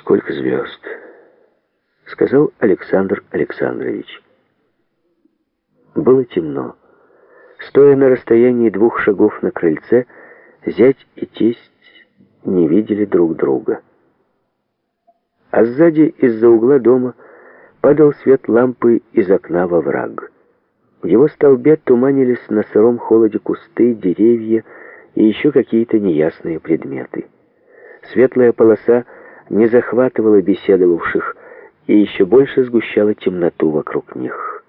сколько звезд!» — сказал Александр Александрович. Было темно. Стоя на расстоянии двух шагов на крыльце, зять и тесть не видели друг друга. А сзади из-за угла дома падал свет лампы из окна во враг. В его столбе туманились на сыром холоде кусты, деревья и еще какие-то неясные предметы. Светлая полоса не захватывала беседовавших и еще больше сгущала темноту вокруг них.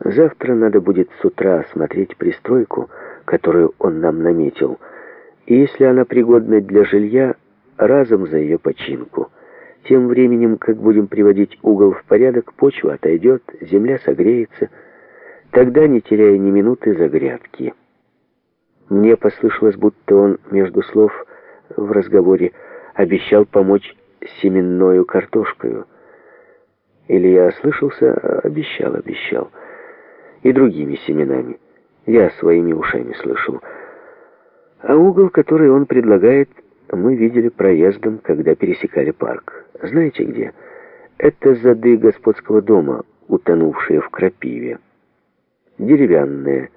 Завтра надо будет с утра осмотреть пристройку, которую он нам наметил, и если она пригодна для жилья, разом за ее починку. Тем временем, как будем приводить угол в порядок, почва отойдет, земля согреется, тогда, не теряя ни минуты, за грядки. Мне послышалось, будто он между слов в разговоре обещал помочь семенною картошкою. Или я ослышался, обещал, обещал. И другими семенами. Я своими ушами слышал. А угол, который он предлагает, мы видели проездом, когда пересекали парк. Знаете где? Это зады господского дома, утонувшие в крапиве. Деревянные,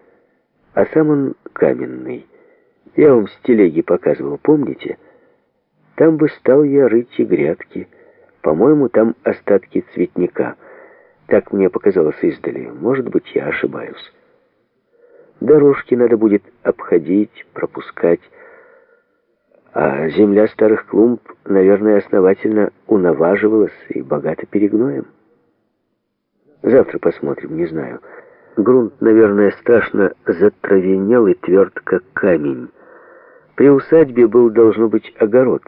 а сам он каменный. Я вам с телеги показывал, помните? Там бы стал я рыть и грядки. По-моему, там остатки цветника. Так мне показалось издали. Может быть, я ошибаюсь. Дорожки надо будет обходить, пропускать. А земля старых клумб, наверное, основательно унаваживалась и богата перегноем. Завтра посмотрим, не знаю. Грунт, наверное, страшно затравенел и тверд, как камень. При усадьбе был, должно быть, огород.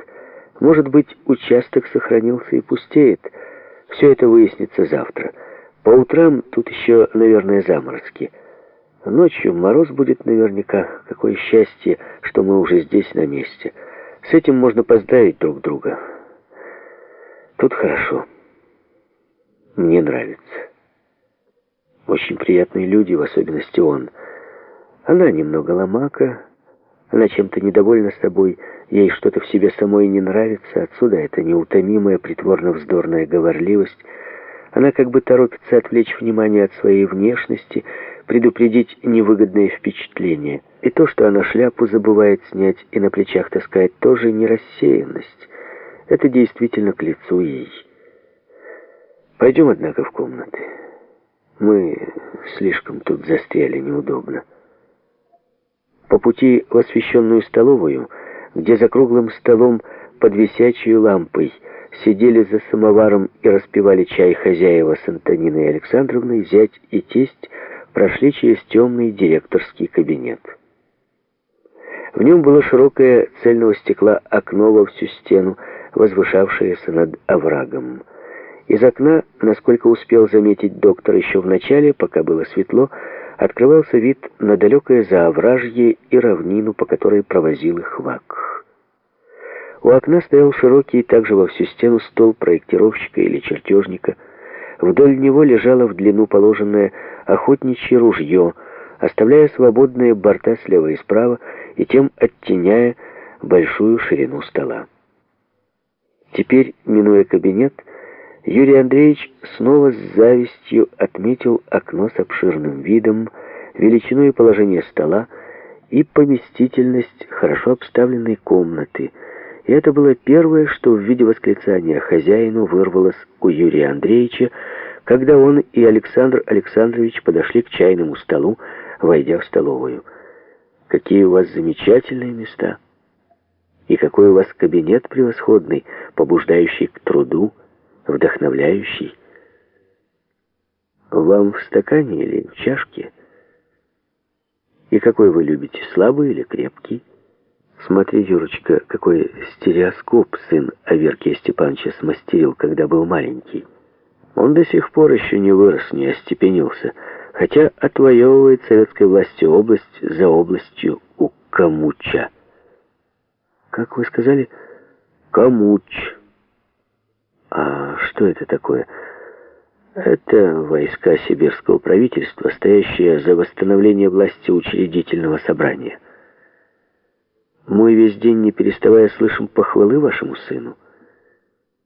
Может быть, участок сохранился и пустеет. Все это выяснится завтра. По утрам тут еще, наверное, заморозки. Ночью мороз будет наверняка. Какое счастье, что мы уже здесь на месте. С этим можно поздравить друг друга. Тут хорошо. Мне нравится. Очень приятные люди, в особенности он. Она немного ломака, она чем-то недовольна собой, ей что-то в себе самой не нравится, отсюда эта неутомимая, притворно-вздорная говорливость. Она как бы торопится отвлечь внимание от своей внешности, предупредить невыгодное впечатление. И то, что она шляпу забывает снять и на плечах таскает, тоже не рассеянность. Это действительно к лицу ей. Пойдем, однако, в комнаты. Мы слишком тут застряли неудобно. По пути в освещенную столовую, где за круглым столом под висячей лампой сидели за самоваром и распивали чай хозяева с Антониной Александровной, зять и тесть прошли через темный директорский кабинет. В нем было широкое цельного стекла окно во всю стену, возвышавшееся над оврагом. Из окна, насколько успел заметить доктор еще в начале, пока было светло, открывался вид на далекое заовражье и равнину, по которой провозил их вак. У окна стоял широкий, также во всю стену, стол проектировщика или чертежника. Вдоль него лежало в длину положенное охотничье ружье, оставляя свободные борта слева и справа и тем оттеняя большую ширину стола. Теперь, минуя кабинет, Юрий Андреевич снова с завистью отметил окно с обширным видом, величину и положение стола и поместительность хорошо обставленной комнаты. И это было первое, что в виде восклицания хозяину вырвалось у Юрия Андреевича, когда он и Александр Александрович подошли к чайному столу, войдя в столовую. «Какие у вас замечательные места! И какой у вас кабинет превосходный, побуждающий к труду!» Вдохновляющий. Вам в стакане или в чашке? И какой вы любите, слабый или крепкий? Смотри, Юрочка, какой стереоскоп сын Аверкия Степановича смастерил, когда был маленький. Он до сих пор еще не вырос, не остепенился, хотя отвоевывает советской власти область за областью у Камуча. Как вы сказали? Камуч. А что это такое? Это войска сибирского правительства, стоящие за восстановление власти учредительного собрания. Мы весь день, не переставая, слышим похвалы вашему сыну.